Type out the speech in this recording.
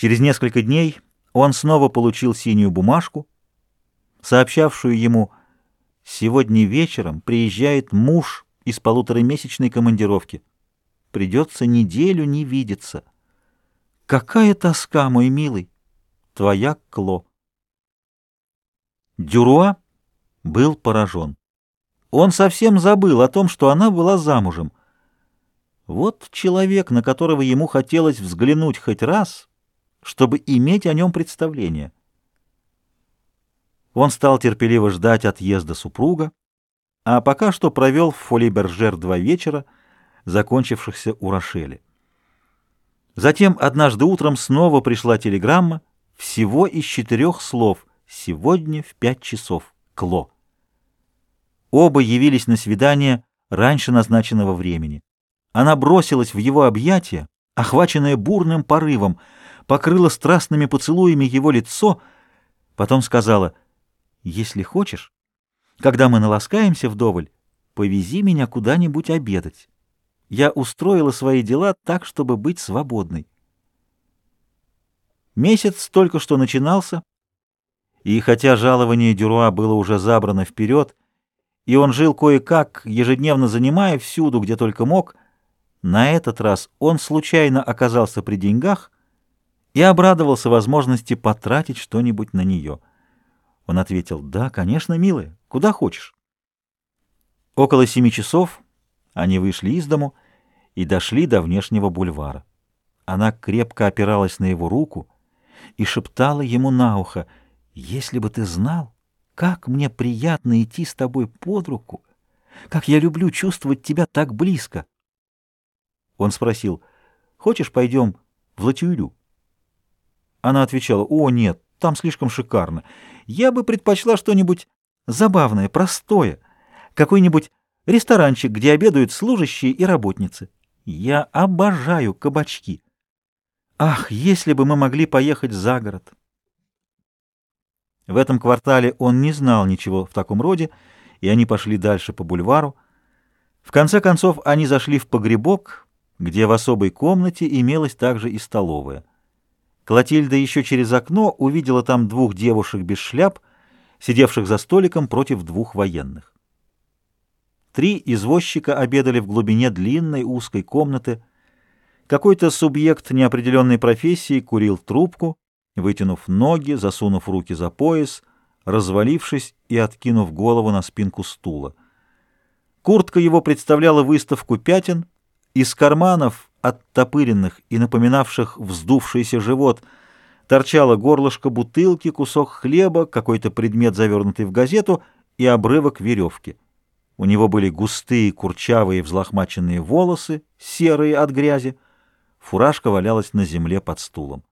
Через несколько дней он снова получил синюю бумажку, сообщавшую ему «Сегодня вечером приезжает муж из полуторамесячной командировки. Придется неделю не видеться. Какая тоска, мой милый! Твоя Кло». Дюруа был поражен. Он совсем забыл о том, что она была замужем. Вот человек, на которого ему хотелось взглянуть хоть раз, чтобы иметь о нем представление. Он стал терпеливо ждать отъезда супруга, а пока что провел в Фолибержер два вечера, закончившихся у Рошели. Затем однажды утром снова пришла телеграмма, всего из четырех слов «Сегодня в пять часов. Кло». Оба явились на свидание раньше назначенного времени. Она бросилась в его объятия, охваченная бурным порывом, покрыла страстными поцелуями его лицо, потом сказала, «Если хочешь, когда мы наласкаемся вдоволь, повези меня куда-нибудь обедать. Я устроила свои дела так, чтобы быть свободной». Месяц только что начинался, и хотя жалование Дюруа было уже забрано вперед, и он жил кое-как, ежедневно занимая всюду, где только мог, на этот раз он случайно оказался при деньгах и обрадовался возможности потратить что-нибудь на нее. Он ответил, «Да, конечно, милая, куда хочешь». Около семи часов они вышли из дому и дошли до внешнего бульвара. Она крепко опиралась на его руку и шептала ему на ухо, «Если бы ты знал...» Как мне приятно идти с тобой под руку! Как я люблю чувствовать тебя так близко!» Он спросил, «Хочешь, пойдем в Латюрю?» Она отвечала, «О, нет, там слишком шикарно. Я бы предпочла что-нибудь забавное, простое, какой-нибудь ресторанчик, где обедают служащие и работницы. Я обожаю кабачки. Ах, если бы мы могли поехать за город!» В этом квартале он не знал ничего в таком роде, и они пошли дальше по бульвару. В конце концов они зашли в погребок, где в особой комнате имелась также и столовая. Клотильда еще через окно увидела там двух девушек без шляп, сидевших за столиком против двух военных. Три извозчика обедали в глубине длинной узкой комнаты. Какой-то субъект неопределенной профессии курил трубку, вытянув ноги, засунув руки за пояс, развалившись и откинув голову на спинку стула. Куртка его представляла выставку пятен, из карманов, оттопыренных и напоминавших вздувшийся живот, торчало горлышко бутылки, кусок хлеба, какой-то предмет, завернутый в газету, и обрывок веревки. У него были густые, курчавые, взлохмаченные волосы, серые от грязи. Фуражка валялась на земле под стулом.